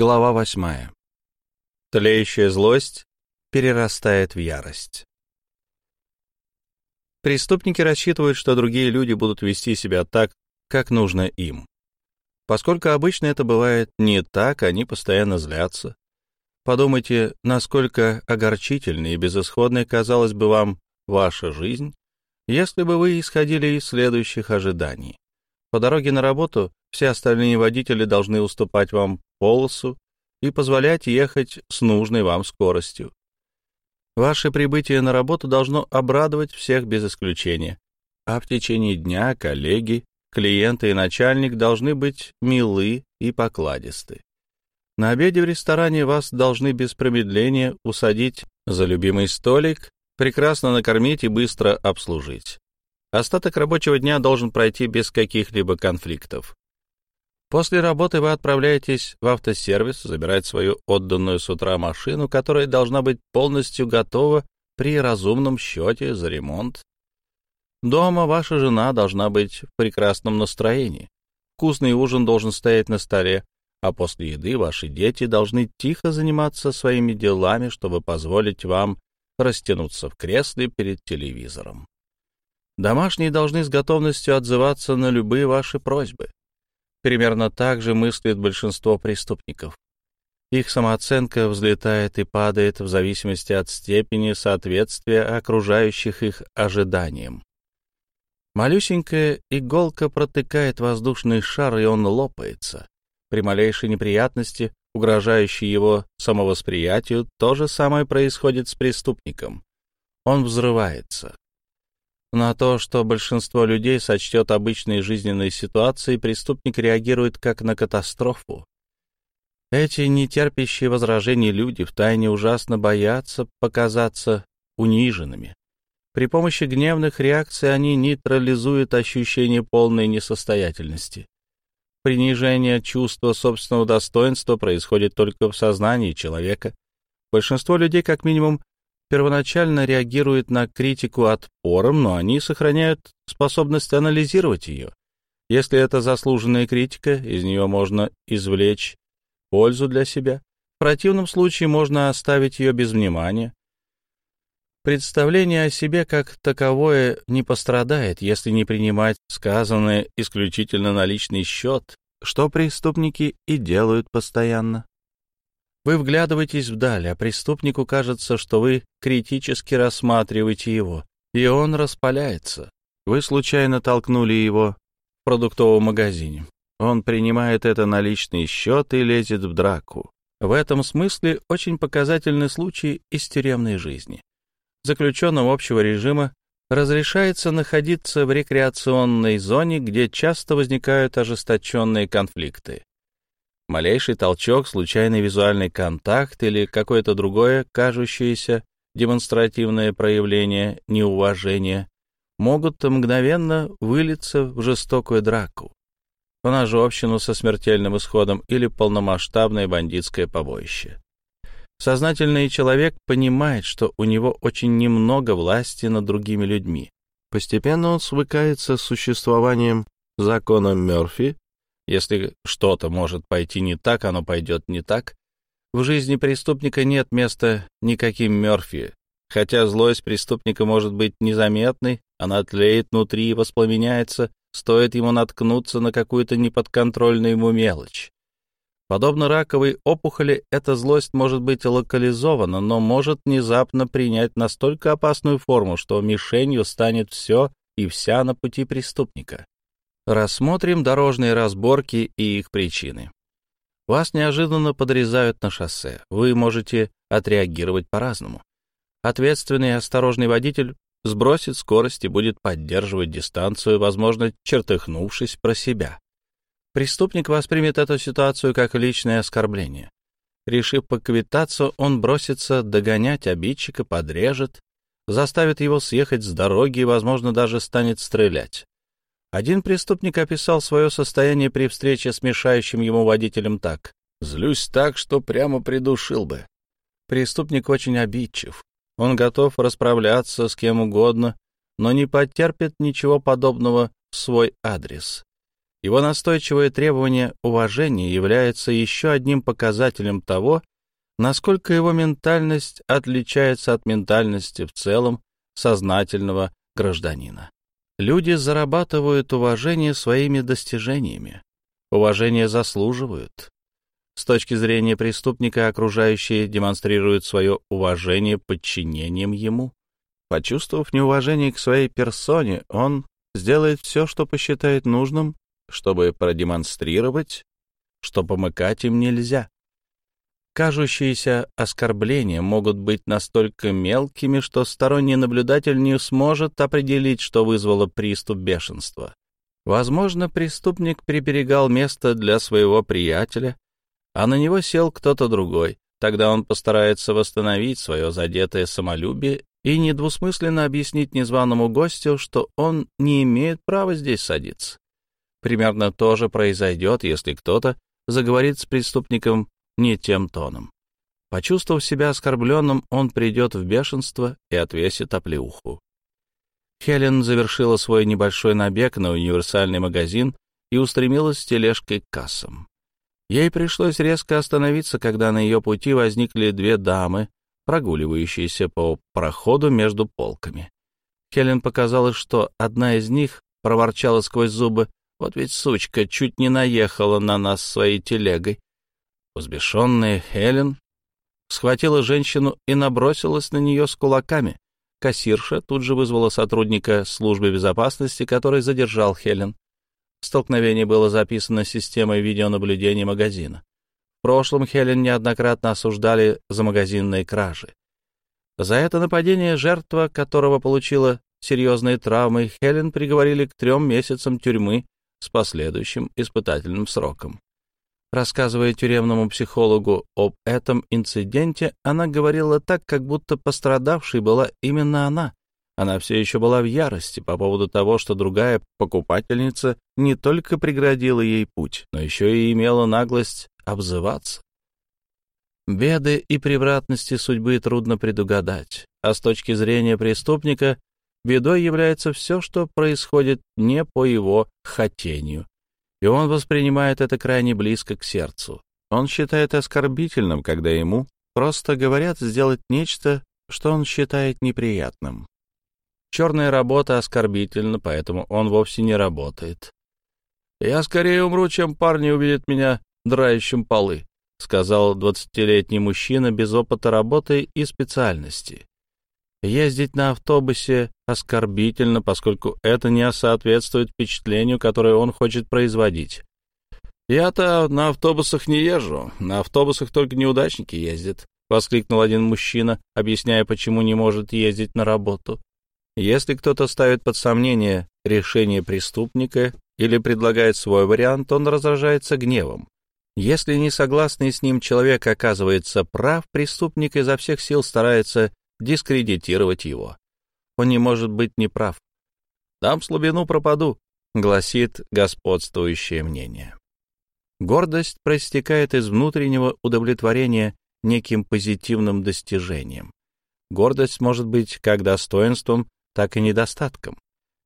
Глава восьмая. Тлеющая злость перерастает в ярость. Преступники рассчитывают, что другие люди будут вести себя так, как нужно им. Поскольку обычно это бывает не так, они постоянно злятся. Подумайте, насколько огорчительной и безысходной казалась бы вам ваша жизнь, если бы вы исходили из следующих ожиданий. По дороге на работу все остальные водители должны уступать вам полосу и позволять ехать с нужной вам скоростью. Ваше прибытие на работу должно обрадовать всех без исключения, а в течение дня коллеги, клиенты и начальник должны быть милы и покладисты. На обеде в ресторане вас должны без промедления усадить за любимый столик, прекрасно накормить и быстро обслужить. Остаток рабочего дня должен пройти без каких-либо конфликтов. После работы вы отправляетесь в автосервис забирать свою отданную с утра машину, которая должна быть полностью готова при разумном счете за ремонт. Дома ваша жена должна быть в прекрасном настроении. Вкусный ужин должен стоять на столе, а после еды ваши дети должны тихо заниматься своими делами, чтобы позволить вам растянуться в кресле перед телевизором. Домашние должны с готовностью отзываться на любые ваши просьбы. Примерно так же мыслит большинство преступников. Их самооценка взлетает и падает в зависимости от степени соответствия окружающих их ожиданиям. Малюсенькая иголка протыкает воздушный шар, и он лопается. При малейшей неприятности, угрожающей его самовосприятию, то же самое происходит с преступником. Он взрывается. На то, что большинство людей сочтет обычной жизненной ситуацией, преступник реагирует как на катастрофу. Эти нетерпящие возражений люди втайне ужасно боятся показаться униженными. При помощи гневных реакций они нейтрализуют ощущение полной несостоятельности. Принижение чувства собственного достоинства происходит только в сознании человека. Большинство людей, как минимум, первоначально реагируют на критику отпором, но они сохраняют способность анализировать ее. Если это заслуженная критика, из нее можно извлечь пользу для себя. В противном случае можно оставить ее без внимания. Представление о себе как таковое не пострадает, если не принимать сказанное исключительно на личный счет, что преступники и делают постоянно. Вы вглядываетесь вдаль, а преступнику кажется, что вы критически рассматриваете его, и он распаляется. Вы случайно толкнули его в продуктовом магазине. Он принимает это на личный счет и лезет в драку. В этом смысле очень показательный случай из тюремной жизни. Заключенным общего режима разрешается находиться в рекреационной зоне, где часто возникают ожесточенные конфликты. Малейший толчок, случайный визуальный контакт или какое-то другое, кажущееся демонстративное проявление неуважения могут мгновенно вылиться в жестокую драку, в ножовщину со смертельным исходом или полномасштабное бандитское побоище. Сознательный человек понимает, что у него очень немного власти над другими людьми. Постепенно он свыкается с существованием закона Мёрфи если что-то может пойти не так, оно пойдет не так. В жизни преступника нет места никаким Мёрфи. Хотя злость преступника может быть незаметной, она тлеет внутри и воспламеняется, стоит ему наткнуться на какую-то неподконтрольную ему мелочь. Подобно раковой опухоли, эта злость может быть локализована, но может внезапно принять настолько опасную форму, что мишенью станет все и вся на пути преступника. Рассмотрим дорожные разборки и их причины. Вас неожиданно подрезают на шоссе. Вы можете отреагировать по-разному. Ответственный и осторожный водитель сбросит скорость и будет поддерживать дистанцию, возможно, чертыхнувшись про себя. Преступник воспримет эту ситуацию как личное оскорбление. Решив поквитаться, он бросится догонять обидчика, подрежет, заставит его съехать с дороги и, возможно, даже станет стрелять. Один преступник описал свое состояние при встрече с мешающим ему водителем так. «Злюсь так, что прямо придушил бы». Преступник очень обидчив. Он готов расправляться с кем угодно, но не потерпит ничего подобного в свой адрес. Его настойчивое требование уважения является еще одним показателем того, насколько его ментальность отличается от ментальности в целом сознательного гражданина. Люди зарабатывают уважение своими достижениями. Уважение заслуживают. С точки зрения преступника окружающие демонстрируют свое уважение подчинением ему. Почувствовав неуважение к своей персоне, он сделает все, что посчитает нужным, чтобы продемонстрировать, что помыкать им нельзя. Кажущиеся оскорбления могут быть настолько мелкими, что сторонний наблюдатель не сможет определить, что вызвало приступ бешенства. Возможно, преступник приберегал место для своего приятеля, а на него сел кто-то другой. Тогда он постарается восстановить свое задетое самолюбие и недвусмысленно объяснить незваному гостю, что он не имеет права здесь садиться. Примерно то же произойдет, если кто-то заговорит с преступником не тем тоном. Почувствовав себя оскорбленным, он придет в бешенство и отвесит оплеуху. Хелен завершила свой небольшой набег на универсальный магазин и устремилась с тележкой к кассам. Ей пришлось резко остановиться, когда на ее пути возникли две дамы, прогуливающиеся по проходу между полками. Хелен показалось, что одна из них проворчала сквозь зубы, «Вот ведь сучка чуть не наехала на нас своей телегой». Взбешенная Хелен схватила женщину и набросилась на нее с кулаками. Кассирша тут же вызвала сотрудника службы безопасности, который задержал Хелен. Столкновение было записано системой видеонаблюдения магазина. В прошлом Хелен неоднократно осуждали за магазинные кражи. За это нападение жертва, которого получила серьезные травмы, Хелен приговорили к трем месяцам тюрьмы с последующим испытательным сроком. Рассказывая тюремному психологу об этом инциденте, она говорила так, как будто пострадавшей была именно она. Она все еще была в ярости по поводу того, что другая покупательница не только преградила ей путь, но еще и имела наглость обзываться. Беды и превратности судьбы трудно предугадать, а с точки зрения преступника бедой является все, что происходит не по его хотению, и он воспринимает это крайне близко к сердцу. Он считает оскорбительным, когда ему просто говорят сделать нечто, что он считает неприятным. Черная работа оскорбительна, поэтому он вовсе не работает. «Я скорее умру, чем парни увидят меня драющим полы», — сказал двадцатилетний мужчина без опыта работы и специальности. Ездить на автобусе оскорбительно, поскольку это не соответствует впечатлению, которое он хочет производить. «Я-то на автобусах не езжу, на автобусах только неудачники ездят», — воскликнул один мужчина, объясняя, почему не может ездить на работу. Если кто-то ставит под сомнение решение преступника или предлагает свой вариант, он раздражается гневом. Если несогласный с ним человек оказывается прав, преступник изо всех сил старается дискредитировать его. Он не может быть неправ. «Дам слабину, пропаду», — гласит господствующее мнение. Гордость проистекает из внутреннего удовлетворения неким позитивным достижением. Гордость может быть как достоинством, так и недостатком.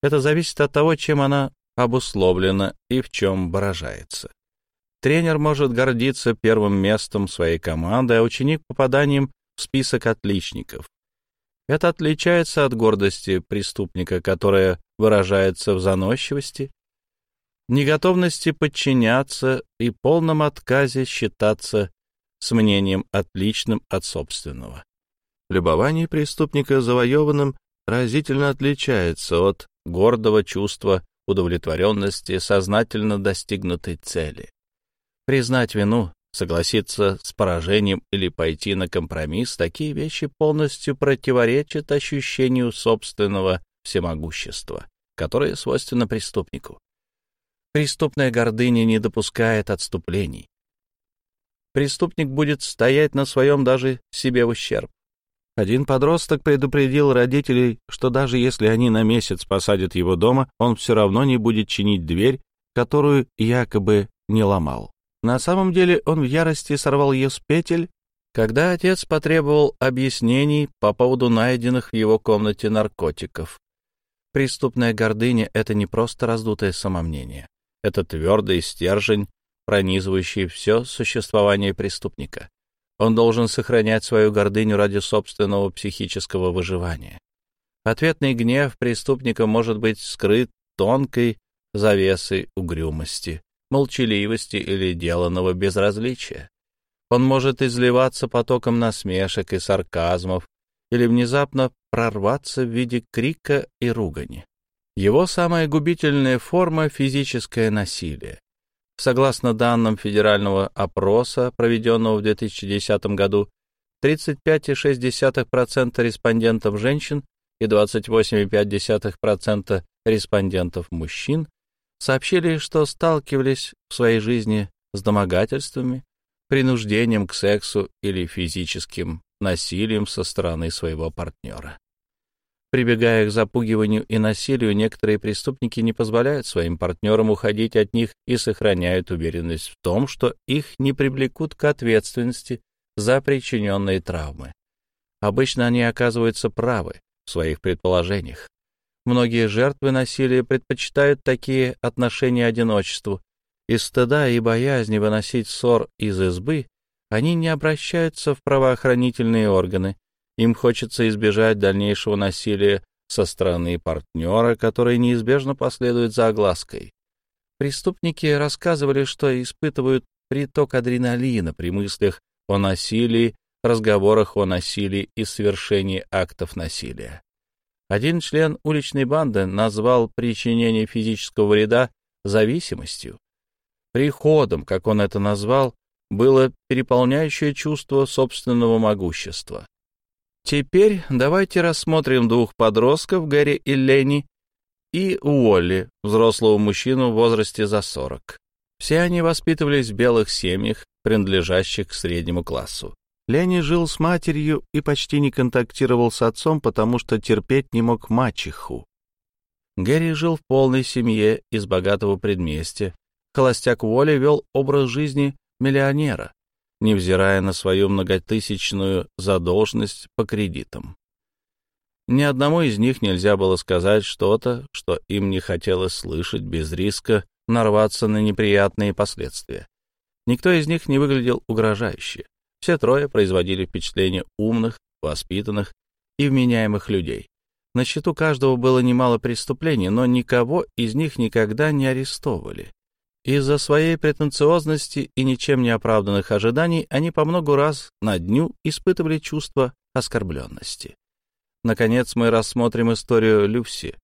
Это зависит от того, чем она обусловлена и в чем выражается. Тренер может гордиться первым местом своей команды, а ученик — попаданием в список отличников. Это отличается от гордости преступника, которая выражается в заносчивости, неготовности подчиняться и полном отказе считаться с мнением отличным от собственного. Любование преступника завоеванным разительно отличается от гордого чувства удовлетворенности сознательно достигнутой цели. Признать вину, согласиться с поражением или пойти на компромисс — такие вещи полностью противоречат ощущению собственного всемогущества, которое свойственно преступнику. Преступная гордыня не допускает отступлений. Преступник будет стоять на своем даже себе в ущерб. Один подросток предупредил родителей, что даже если они на месяц посадят его дома, он все равно не будет чинить дверь, которую якобы не ломал. На самом деле он в ярости сорвал ее с петель, когда отец потребовал объяснений по поводу найденных в его комнате наркотиков. Преступная гордыня — это не просто раздутое самомнение. Это твердый стержень, пронизывающий все существование преступника. Он должен сохранять свою гордыню ради собственного психического выживания. Ответный гнев преступника может быть скрыт тонкой завесой угрюмости, молчаливости или деланного безразличия. Он может изливаться потоком насмешек и сарказмов или внезапно прорваться в виде крика и ругани. Его самая губительная форма — физическое насилие. Согласно данным федерального опроса, проведенного в 2010 году, 35,6% респондентов женщин и 28,5% респондентов мужчин сообщили, что сталкивались в своей жизни с домогательствами, принуждением к сексу или физическим насилием со стороны своего партнера. Прибегая к запугиванию и насилию, некоторые преступники не позволяют своим партнерам уходить от них и сохраняют уверенность в том, что их не привлекут к ответственности за причиненные травмы. Обычно они оказываются правы в своих предположениях. Многие жертвы насилия предпочитают такие отношения одиночеству. Из стыда и боязни выносить ссор из избы они не обращаются в правоохранительные органы им хочется избежать дальнейшего насилия со стороны партнера, который неизбежно последует за оглаской. Преступники рассказывали, что испытывают приток адреналина при мыслях о насилии, разговорах о насилии и совершении актов насилия. Один член уличной банды назвал причинение физического вреда зависимостью. Приходом, как он это назвал, было переполняющее чувство собственного могущества. Теперь давайте рассмотрим двух подростков, Гэри и Ленни, и Уолли, взрослого мужчину в возрасте за 40. Все они воспитывались в белых семьях, принадлежащих к среднему классу. Ленни жил с матерью и почти не контактировал с отцом, потому что терпеть не мог мачеху. Гэри жил в полной семье из богатого предместья. Холостяк Уолли вел образ жизни миллионера невзирая на свою многотысячную задолженность по кредитам. Ни одному из них нельзя было сказать что-то, что им не хотелось слышать без риска нарваться на неприятные последствия. Никто из них не выглядел угрожающе. Все трое производили впечатление умных, воспитанных и вменяемых людей. На счету каждого было немало преступлений, но никого из них никогда не арестовывали. Из-за своей претенциозности и ничем не оправданных ожиданий они по многу раз на дню испытывали чувство оскорбленности. Наконец мы рассмотрим историю Люси,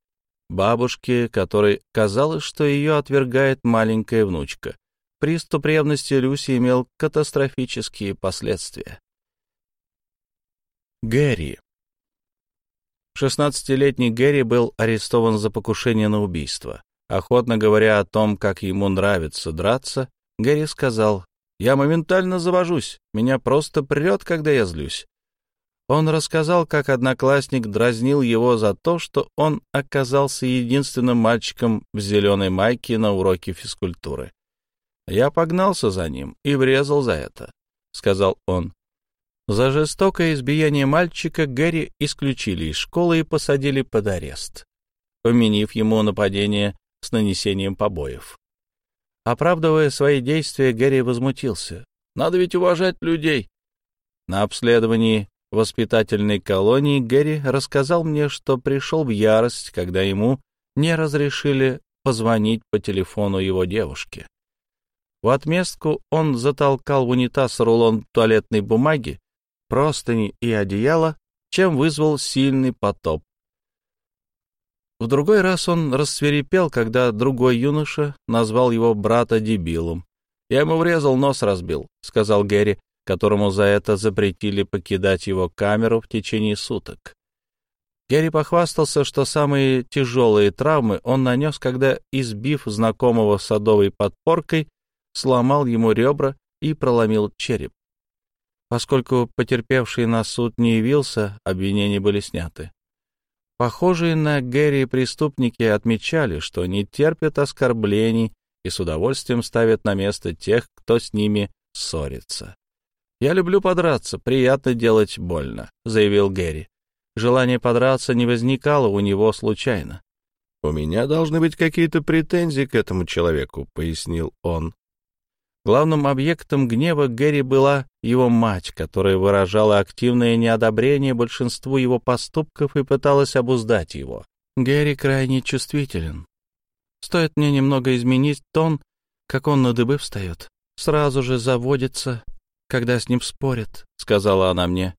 бабушки, которой казалось, что ее отвергает маленькая внучка. Приступ ревности Люси имел катастрофические последствия. Гэри. 16-летний Гэри был арестован за покушение на убийство. Охотно говоря о том, как ему нравится драться, Гэри сказал, «Я моментально завожусь, меня просто прет, когда я злюсь». Он рассказал, как одноклассник дразнил его за то, что он оказался единственным мальчиком в зеленой майке на уроке физкультуры. «Я погнался за ним и врезал за это», — сказал он. За жестокое избиение мальчика Гэри исключили из школы и посадили под арест, поменив ему нападение с нанесением побоев. Оправдывая свои действия, Гэри возмутился. «Надо ведь уважать людей». На обследовании воспитательной колонии Гэри рассказал мне, что пришел в ярость, когда ему не разрешили позвонить по телефону его девушке. В отместку он затолкал в унитаз рулон туалетной бумаги, простыни и одеяло, чем вызвал сильный потоп. В другой раз он рассверепел, когда другой юноша назвал его брата дебилом. «Я ему врезал, нос разбил», — сказал Гэри, которому за это запретили покидать его камеру в течение суток. Гэри похвастался, что самые тяжелые травмы он нанес, когда, избив знакомого садовой подпоркой, сломал ему ребра и проломил череп. Поскольку потерпевший на суд не явился, обвинения были сняты. Похожие на Гэри преступники отмечали, что не терпят оскорблений и с удовольствием ставят на место тех, кто с ними ссорится. «Я люблю подраться, приятно делать больно», — заявил Гэри. Желание подраться не возникало у него случайно. «У меня должны быть какие-то претензии к этому человеку», — пояснил он. Главным объектом гнева Гэри была его мать, которая выражала активное неодобрение большинству его поступков и пыталась обуздать его. Гэри крайне чувствителен. Стоит мне немного изменить тон, как он на дыбы встает. Сразу же заводится, когда с ним спорят, — сказала она мне.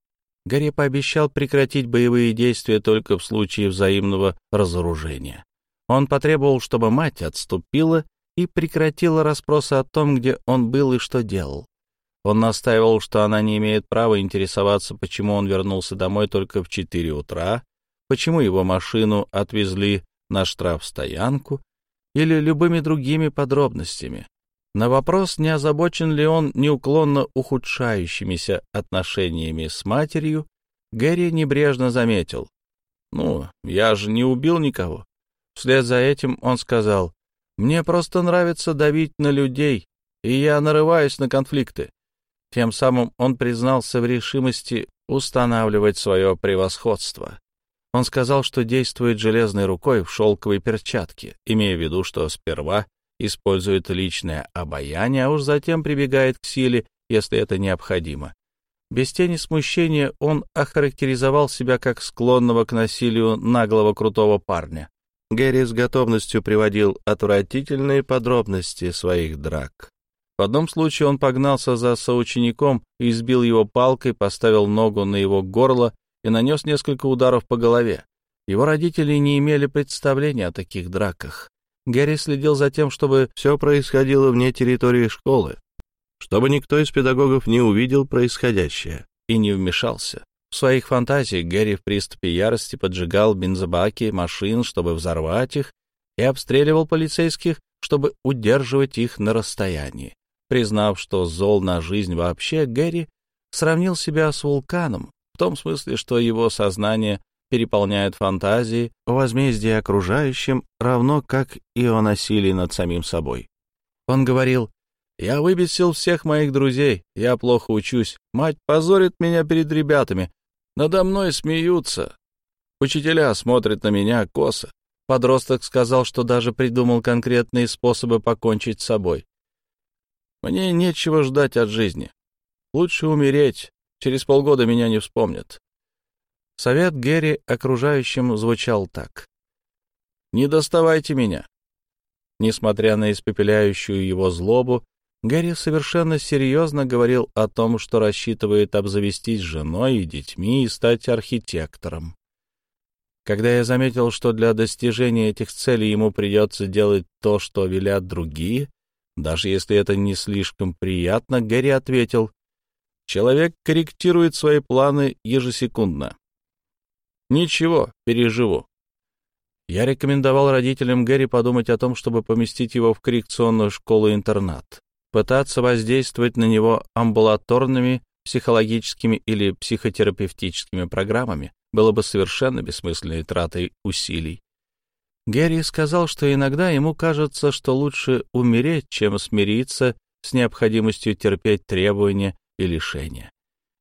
Гэри пообещал прекратить боевые действия только в случае взаимного разоружения. Он потребовал, чтобы мать отступила и прекратила расспросы о том, где он был и что делал. Он настаивал, что она не имеет права интересоваться, почему он вернулся домой только в 4 утра, почему его машину отвезли на штрафстоянку или любыми другими подробностями. На вопрос, не озабочен ли он неуклонно ухудшающимися отношениями с матерью, Гэри небрежно заметил. «Ну, я же не убил никого. Вслед за этим он сказал, «Мне просто нравится давить на людей, и я нарываюсь на конфликты». Тем самым он признался в решимости устанавливать свое превосходство. Он сказал, что действует железной рукой в шелковой перчатке, имея в виду, что сперва использует личное обаяние, а уж затем прибегает к силе, если это необходимо. Без тени смущения он охарактеризовал себя как склонного к насилию наглого крутого парня. Гэри с готовностью приводил отвратительные подробности своих драк. В одном случае он погнался за соучеником, избил его палкой, поставил ногу на его горло и нанес несколько ударов по голове. Его родители не имели представления о таких драках. Гэри следил за тем, чтобы все происходило вне территории школы, чтобы никто из педагогов не увидел происходящее и не вмешался. В своих фантазиях Гэри в приступе ярости поджигал бензобаки машин, чтобы взорвать их, и обстреливал полицейских, чтобы удерживать их на расстоянии. Признав, что зол на жизнь вообще, Гэри сравнил себя с вулканом, в том смысле, что его сознание переполняет фантазии о возмездии окружающим, равно как и о насилии над самим собой. Он говорил, «Я выбесил всех моих друзей, я плохо учусь, мать позорит меня перед ребятами, надо мной смеются. Учителя смотрят на меня косо. Подросток сказал, что даже придумал конкретные способы покончить с собой. Мне нечего ждать от жизни. Лучше умереть. Через полгода меня не вспомнят. Совет Гэри окружающим звучал так. «Не доставайте меня». Несмотря на испепеляющую его злобу, Гэри совершенно серьезно говорил о том, что рассчитывает обзавестись женой и детьми и стать архитектором. Когда я заметил, что для достижения этих целей ему придется делать то, что велят другие, даже если это не слишком приятно, Гэри ответил, «Человек корректирует свои планы ежесекундно. Ничего, переживу». Я рекомендовал родителям Гэри подумать о том, чтобы поместить его в коррекционную школу-интернат пытаться воздействовать на него амбулаторными психологическими или психотерапевтическими программами было бы совершенно бессмысленной тратой усилий. Герри сказал, что иногда ему кажется, что лучше умереть, чем смириться с необходимостью терпеть требования и лишения.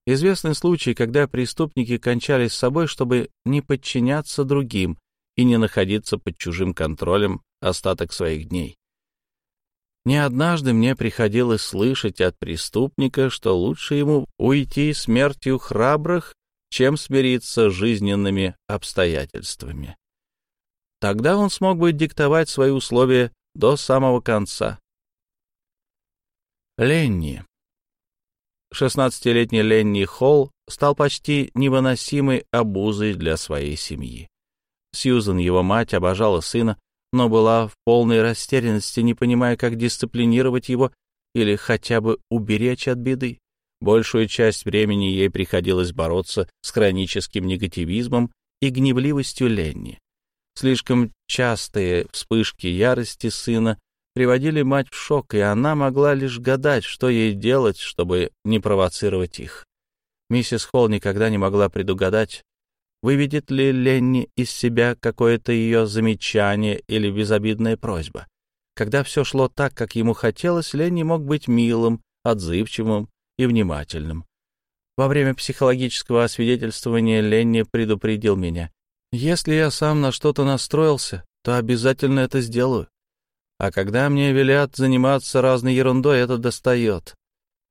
Известный случай, когда преступники кончались с собой, чтобы не подчиняться другим и не находиться под чужим контролем остаток своих дней. Не однажды мне приходилось слышать от преступника, что лучше ему уйти смертью храбрых, чем смириться с жизненными обстоятельствами. Тогда он смог бы диктовать свои условия до самого конца. Ленни. Шестнадцатилетний Ленни Холл стал почти невыносимой обузой для своей семьи. Сьюзен, его мать, обожала сына, но была в полной растерянности, не понимая, как дисциплинировать его или хотя бы уберечь от беды. Большую часть времени ей приходилось бороться с хроническим негативизмом и гневливостью Ленни. Слишком частые вспышки ярости сына приводили мать в шок, и она могла лишь гадать, что ей делать, чтобы не провоцировать их. Миссис Холл никогда не могла предугадать, Выведет ли Ленни из себя какое-то ее замечание или безобидная просьба? Когда все шло так, как ему хотелось, Ленни мог быть милым, отзывчивым и внимательным. Во время психологического освидетельствования Ленни предупредил меня. «Если я сам на что-то настроился, то обязательно это сделаю. А когда мне велят заниматься разной ерундой, это достает.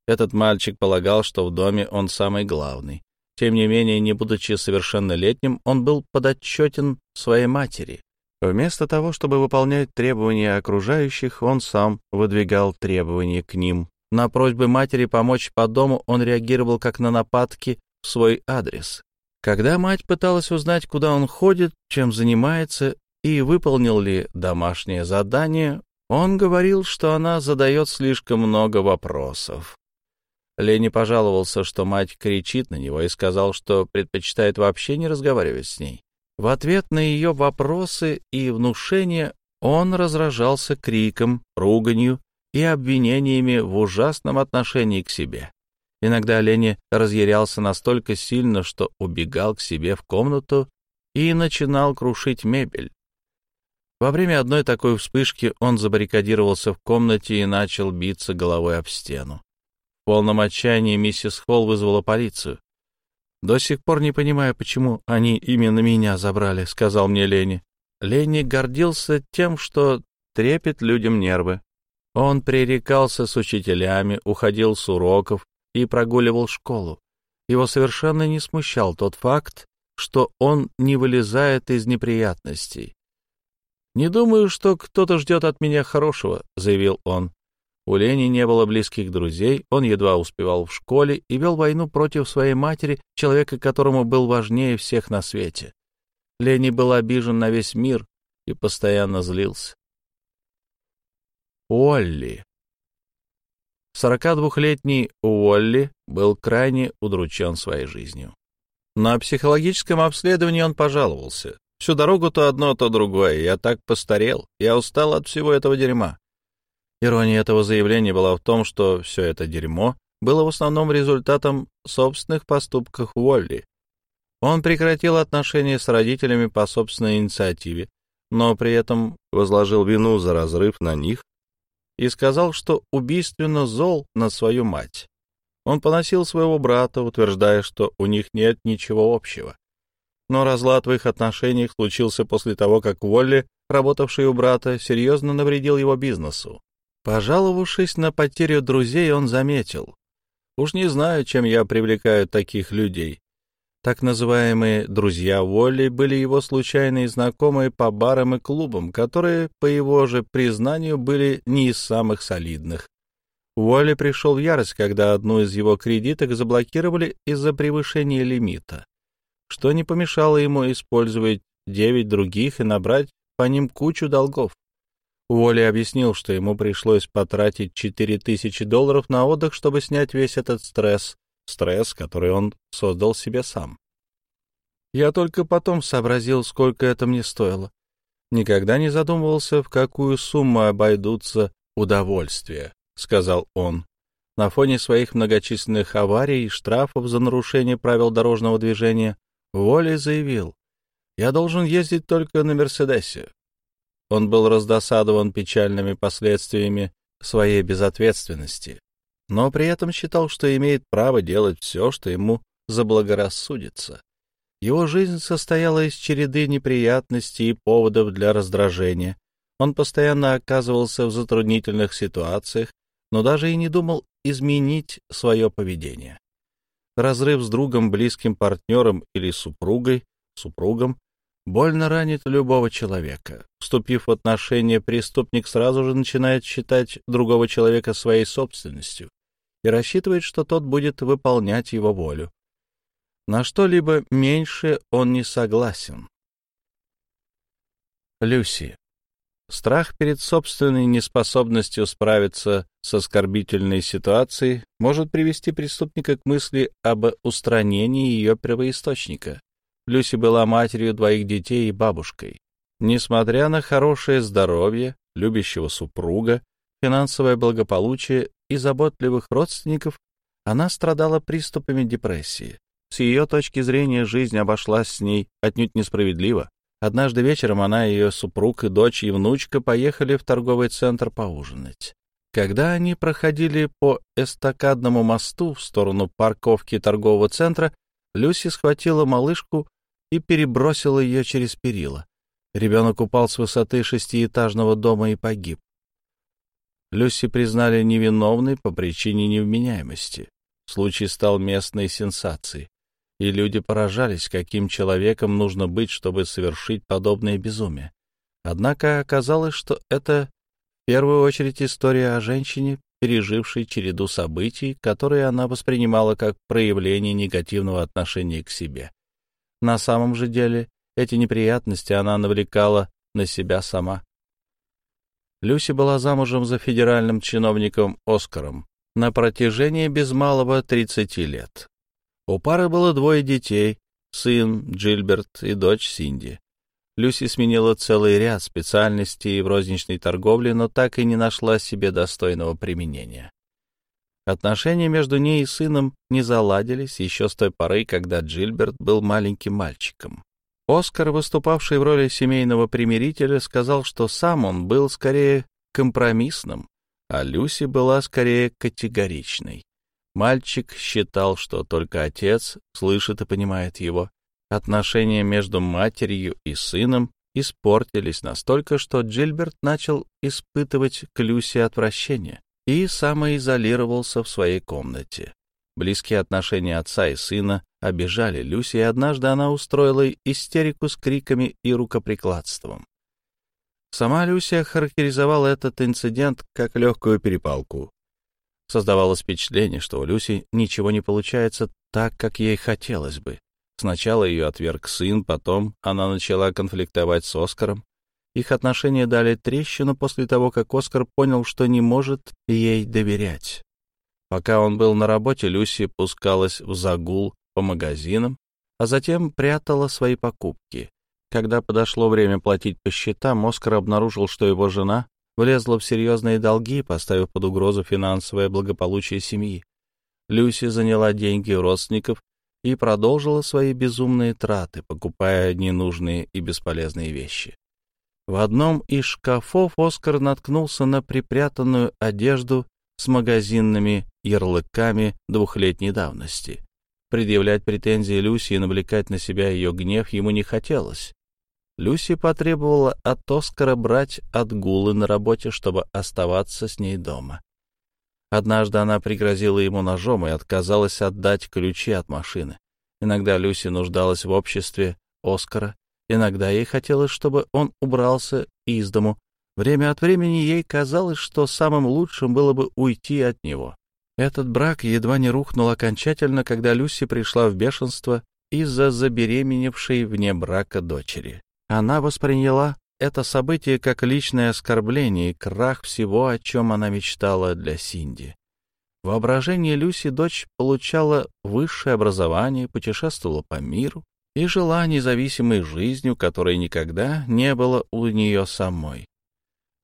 Этот мальчик полагал, что в доме он самый главный. Тем не менее, не будучи совершеннолетним, он был подотчетен своей матери. Вместо того, чтобы выполнять требования окружающих, он сам выдвигал требования к ним. На просьбы матери помочь по дому он реагировал как на нападки в свой адрес. Когда мать пыталась узнать, куда он ходит, чем занимается и выполнил ли домашнее задание, он говорил, что она задает слишком много вопросов. Лени пожаловался, что мать кричит на него и сказал, что предпочитает вообще не разговаривать с ней. В ответ на ее вопросы и внушения он разражался криком, руганью и обвинениями в ужасном отношении к себе. Иногда Лени разъярялся настолько сильно, что убегал к себе в комнату и начинал крушить мебель. Во время одной такой вспышки он забаррикадировался в комнате и начал биться головой об стену. Полном отчаянии миссис Холл вызвала полицию. «До сих пор не понимаю, почему они именно меня забрали», — сказал мне Лени. Лени гордился тем, что трепет людям нервы. Он пререкался с учителями, уходил с уроков и прогуливал школу. Его совершенно не смущал тот факт, что он не вылезает из неприятностей. «Не думаю, что кто-то ждет от меня хорошего», — заявил он. У Лени не было близких друзей, он едва успевал в школе и вел войну против своей матери, человека, которому был важнее всех на свете. Лени был обижен на весь мир и постоянно злился. Уолли. 42-летний Уолли был крайне удручен своей жизнью. На психологическом обследовании он пожаловался. Всю дорогу то одно, то другое. Я так постарел. Я устал от всего этого дерьма. Ирония этого заявления была в том, что все это дерьмо было в основном результатом собственных поступков Уолли. Он прекратил отношения с родителями по собственной инициативе, но при этом возложил вину за разрыв на них и сказал, что убийственно зол на свою мать. Он поносил своего брата, утверждая, что у них нет ничего общего но разлад в их отношениях случился после того, как Уолли, работавший у брата, серьезно навредил его бизнесу. Пожаловавшись на потерю друзей, он заметил. «Уж не знаю, чем я привлекаю таких людей». Так называемые «друзья Уолли» были его случайные знакомые по барам и клубам, которые, по его же признанию, были не из самых солидных. Уолли пришел в ярость, когда одну из его кредиток заблокировали из-за превышения лимита что не помешало ему использовать девять других и набрать по ним кучу долгов. Уолли объяснил, что ему пришлось потратить четыре тысячи долларов на отдых, чтобы снять весь этот стресс, стресс, который он создал себе сам. Я только потом сообразил, сколько это мне стоило. Никогда не задумывался, в какую сумму обойдутся удовольствия, — сказал он. На фоне своих многочисленных аварий и штрафов за нарушение правил дорожного движения Уолли заявил, «Я должен ездить только на «Мерседесе». Он был раздосадован печальными последствиями своей безответственности, но при этом считал, что имеет право делать все, что ему заблагорассудится. Его жизнь состояла из череды неприятностей и поводов для раздражения. Он постоянно оказывался в затруднительных ситуациях, но даже и не думал изменить свое поведение. Разрыв с другом, близким партнером или супругой, супругом, больно ранит любого человека. Вступив в отношения, преступник сразу же начинает считать другого человека своей собственностью и рассчитывает, что тот будет выполнять его волю. На что-либо меньше он не согласен. Люси. Страх перед собственной неспособностью справиться с оскорбительной ситуацией может привести преступника к мысли об устранении ее первоисточника. Люси была матерью двоих детей и бабушкой. Несмотря на хорошее здоровье, любящего супруга, финансовое благополучие и заботливых родственников, она страдала приступами депрессии. С ее точки зрения жизнь обошлась с ней отнюдь несправедливо. Однажды вечером она, ее супруг и дочь и внучка поехали в торговый центр поужинать. Когда они проходили по эстакадному мосту в сторону парковки торгового центра, Люси схватила малышку и перебросила ее через перила. Ребенок упал с высоты шестиэтажного дома и погиб. Люси признали невиновной по причине невменяемости. Случай стал местной сенсацией, и люди поражались, каким человеком нужно быть, чтобы совершить подобное безумие. Однако оказалось, что это в первую очередь история о женщине, пережившей череду событий, которые она воспринимала как проявление негативного отношения к себе. На самом же деле эти неприятности она навлекала на себя сама. Люси была замужем за федеральным чиновником Оскаром на протяжении без малого 30 лет. У пары было двое детей, сын Джильберт и дочь Синди. Люси сменила целый ряд специальностей в розничной торговле, но так и не нашла себе достойного применения. Отношения между ней и сыном не заладились еще с той поры, когда Джильберт был маленьким мальчиком. Оскар, выступавший в роли семейного примирителя, сказал, что сам он был скорее компромиссным, а Люси была скорее категоричной. Мальчик считал, что только отец слышит и понимает его. Отношения между матерью и сыном испортились настолько, что Джильберт начал испытывать к Люси отвращение и самоизолировался в своей комнате. Близкие отношения отца и сына обижали Люси, и однажды она устроила истерику с криками и рукоприкладством. Сама Люся характеризовала этот инцидент как легкую перепалку. Создавалось впечатление, что у Люси ничего не получается так, как ей хотелось бы. Сначала ее отверг сын, потом она начала конфликтовать с Оскаром. Их отношения дали трещину после того, как Оскар понял, что не может ей доверять. Пока он был на работе, Люси пускалась в загул по магазинам, а затем прятала свои покупки. Когда подошло время платить по счетам, Оскар обнаружил, что его жена влезла в серьезные долги, поставив под угрозу финансовое благополучие семьи. Люси заняла деньги родственников и продолжила свои безумные траты, покупая ненужные и бесполезные вещи. В одном из шкафов Оскар наткнулся на припрятанную одежду с магазинными ярлыками двухлетней давности. Предъявлять претензии Люси и навлекать на себя ее гнев ему не хотелось. Люси потребовала от Оскара брать отгулы на работе, чтобы оставаться с ней дома. Однажды она пригрозила ему ножом и отказалась отдать ключи от машины. Иногда Люси нуждалась в обществе Оскара, иногда ей хотелось, чтобы он убрался из дому. Время от времени ей казалось, что самым лучшим было бы уйти от него. Этот брак едва не рухнул окончательно, когда Люси пришла в бешенство из-за забеременевшей вне брака дочери. Она восприняла это событие как личное оскорбление и крах всего, о чем она мечтала для Синди. В воображении Люси дочь получала высшее образование, путешествовала по миру и жила независимой жизнью, которой никогда не было у нее самой.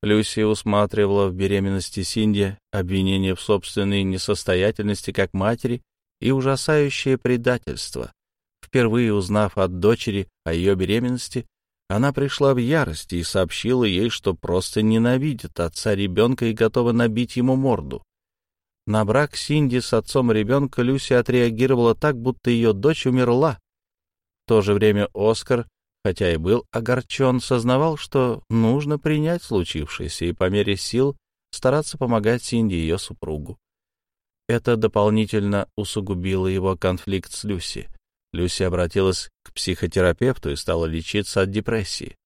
Люси усматривала в беременности Синди обвинение в собственной несостоятельности как матери и ужасающее предательство. Впервые узнав от дочери о ее беременности, она пришла в ярость и сообщила ей, что просто ненавидит отца ребенка и готова набить ему морду. На брак Синди с отцом ребенка Люси отреагировала так, будто ее дочь умерла. То же время Оскар хотя и был огорчен, сознавал, что нужно принять случившееся и по мере сил стараться помогать Синди и ее супругу. Это дополнительно усугубило его конфликт с Люси. Люси обратилась к психотерапевту и стала лечиться от депрессии.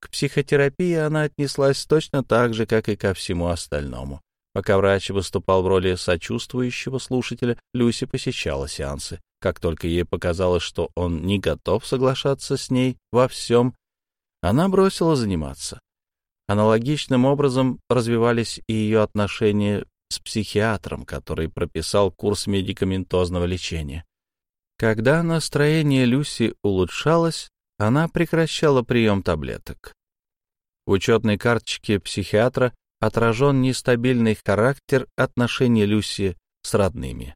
К психотерапии она отнеслась точно так же, как и ко всему остальному. Пока врач выступал в роли сочувствующего слушателя, Люси посещала сеансы. Как только ей показалось, что он не готов соглашаться с ней во всем, она бросила заниматься. Аналогичным образом развивались и ее отношения с психиатром, который прописал курс медикаментозного лечения. Когда настроение Люси улучшалось, она прекращала прием таблеток. В учетной карточке психиатра отражен нестабильный характер отношений Люси с родными.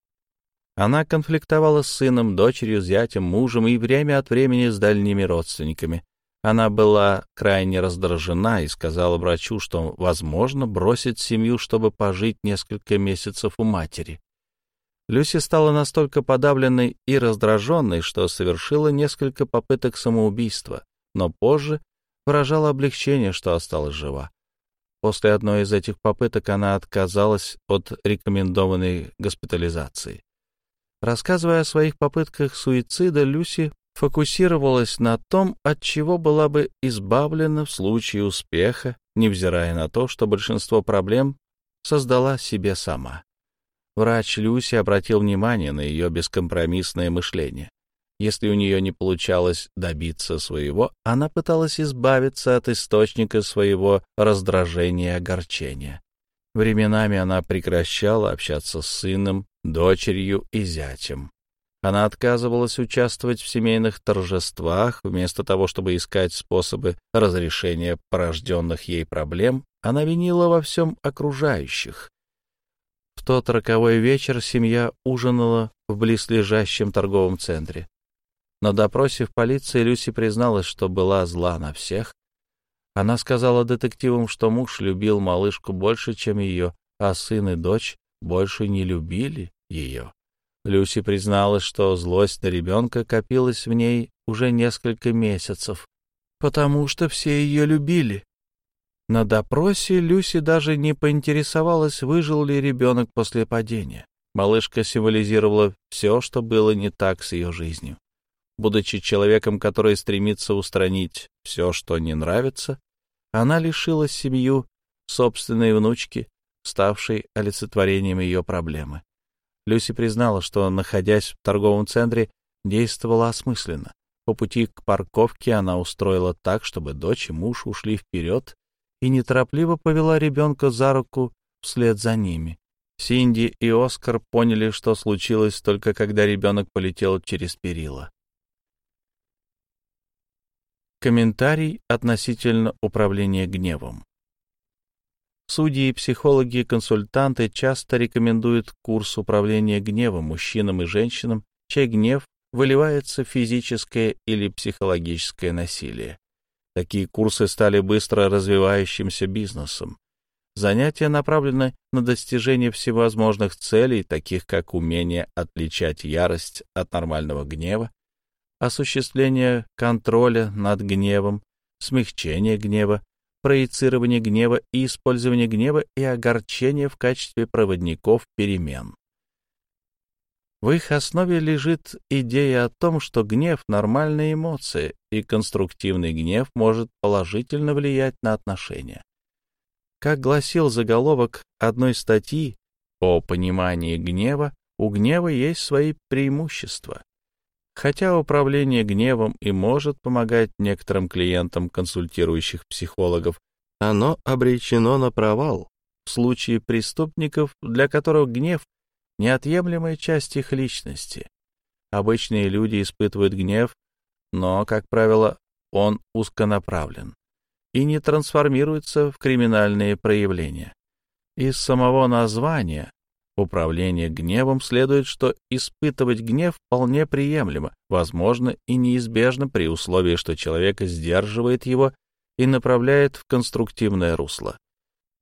Она конфликтовала с сыном, дочерью, зятем, мужем и время от времени с дальними родственниками. Она была крайне раздражена и сказала врачу, что, возможно, бросит семью, чтобы пожить несколько месяцев у матери. Люси стала настолько подавленной и раздраженной, что совершила несколько попыток самоубийства, но позже выражала облегчение, что осталась жива. После одной из этих попыток она отказалась от рекомендованной госпитализации. Рассказывая о своих попытках суицида, Люси фокусировалась на том, от чего была бы избавлена в случае успеха, невзирая на то, что большинство проблем создала себе сама. Врач Люси обратил внимание на ее бескомпромиссное мышление. Если у нее не получалось добиться своего, она пыталась избавиться от источника своего раздражения и огорчения. Временами она прекращала общаться с сыном, дочерью и зятем. Она отказывалась участвовать в семейных торжествах, вместо того, чтобы искать способы разрешения порожденных ей проблем, она винила во всем окружающих. В тот роковой вечер семья ужинала в близлежащем торговом центре. На допросе в полиции Люси призналась, что была зла на всех. Она сказала детективам, что муж любил малышку больше, чем ее, а сын и дочь больше не любили ее. Люси призналась, что злость на ребенка копилась в ней уже несколько месяцев, потому что все ее любили. На допросе Люси даже не поинтересовалась, выжил ли ребенок после падения. Малышка символизировала все, что было не так с ее жизнью. Будучи человеком, который стремится устранить все, что не нравится, она лишила семью собственной внучки, ставшей олицетворением ее проблемы. Люси признала, что, находясь в торговом центре, действовала осмысленно. По пути к парковке она устроила так, чтобы дочь и муж ушли вперед и неторопливо повела ребенка за руку вслед за ними. Синди и Оскар поняли, что случилось только когда ребенок полетел через перила. Комментарий относительно управления гневом. Судьи, психологи, консультанты часто рекомендуют курс управления гневом мужчинам и женщинам, чей гнев выливается в физическое или психологическое насилие. Такие курсы стали быстро развивающимся бизнесом. Занятия направлены на достижение всевозможных целей, таких как умение отличать ярость от нормального гнева, осуществление контроля над гневом, смягчение гнева, проецирование гнева и использование гнева и огорчения в качестве проводников перемен. В их основе лежит идея о том, что гнев — нормальная эмоция, и конструктивный гнев может положительно влиять на отношения. Как гласил заголовок одной статьи о понимании гнева, у гнева есть свои преимущества. Хотя управление гневом и может помогать некоторым клиентам консультирующих психологов, оно обречено на провал в случае преступников, для которых гнев — неотъемлемая часть их личности. Обычные люди испытывают гнев, но, как правило, он узконаправлен и не трансформируется в криминальные проявления. Из самого названия управления гневом следует, что испытывать гнев вполне приемлемо, возможно и неизбежно при условии, что человек сдерживает его и направляет в конструктивное русло.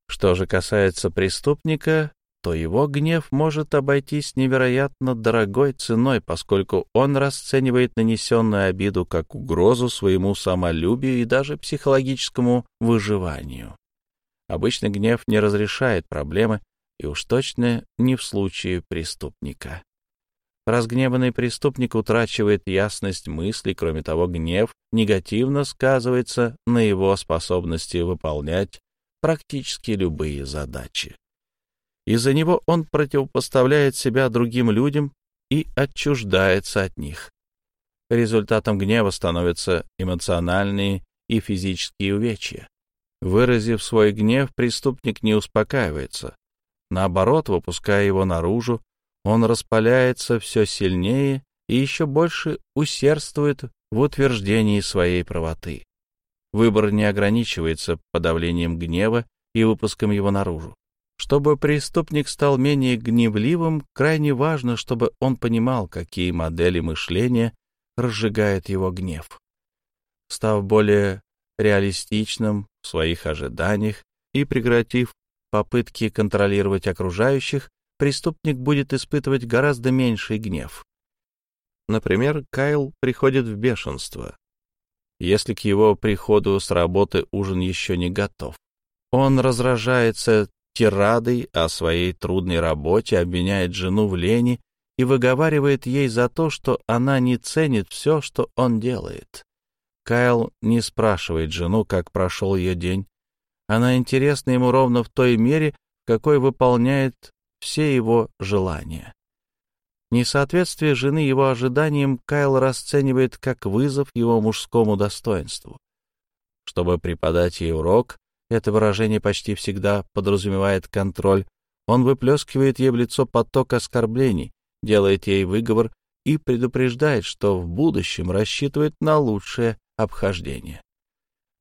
Что же касается преступника, то его гнев может обойтись невероятно дорогой ценой, поскольку он расценивает нанесенную обиду как угрозу своему самолюбию и даже психологическому выживанию. Обычно гнев не разрешает проблемы, и уж точно не в случае преступника. Разгневанный преступник утрачивает ясность мыслей, кроме того, гнев негативно сказывается на его способности выполнять практически любые задачи. Из-за него он противопоставляет себя другим людям и отчуждается от них. Результатом гнева становятся эмоциональные и физические увечья. Выразив свой гнев, преступник не успокаивается, Наоборот, выпуская его наружу, он распаляется все сильнее и еще больше усердствует в утверждении своей правоты. Выбор не ограничивается подавлением гнева и выпуском его наружу. Чтобы преступник стал менее гневливым, крайне важно, чтобы он понимал, какие модели мышления разжигают его гнев. Став более реалистичным в своих ожиданиях и прекратив попытки контролировать окружающих, преступник будет испытывать гораздо меньший гнев. Например, Кайл приходит в бешенство. если к его приходу с работы ужин еще не готов. Он разражается тирадой о своей трудной работе, обвиняет жену в лени и выговаривает ей за то, что она не ценит все, что он делает. Кайл не спрашивает жену, как прошел ее день. Она интересна ему ровно в той мере, какой выполняет все его желания. Несоответствие жены его ожиданиям Кайл расценивает как вызов его мужскому достоинству. Чтобы преподать ей урок, это выражение почти всегда подразумевает контроль. Он выплескивает ей в лицо поток оскорблений, делает ей выговор и предупреждает, что в будущем рассчитывает на лучшее обхождение.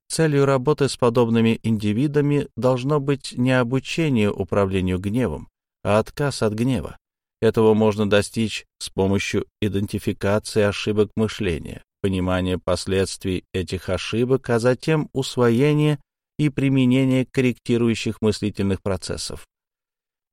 Целью работы с подобными индивидами должно быть не обучение управлению гневом, а отказ от гнева. Этого можно достичь с помощью идентификации ошибок мышления, понимания последствий этих ошибок, а затем усвоения и применения корректирующих мыслительных процессов.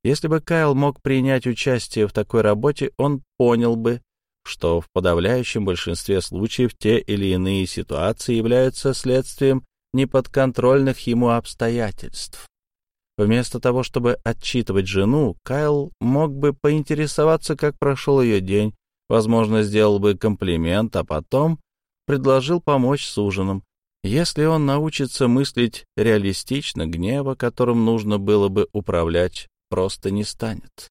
Если бы Кайл мог принять участие в такой работе, он понял бы, что в подавляющем большинстве случаев те или иные ситуации являются следствием неподконтрольных ему обстоятельств. Вместо того, чтобы отчитывать жену, Кайл мог бы поинтересоваться, как прошел ее день, возможно, сделал бы комплимент, а потом предложил помочь с ужином. Если он научится мыслить реалистично, гнева, которым нужно было бы управлять, просто не станет.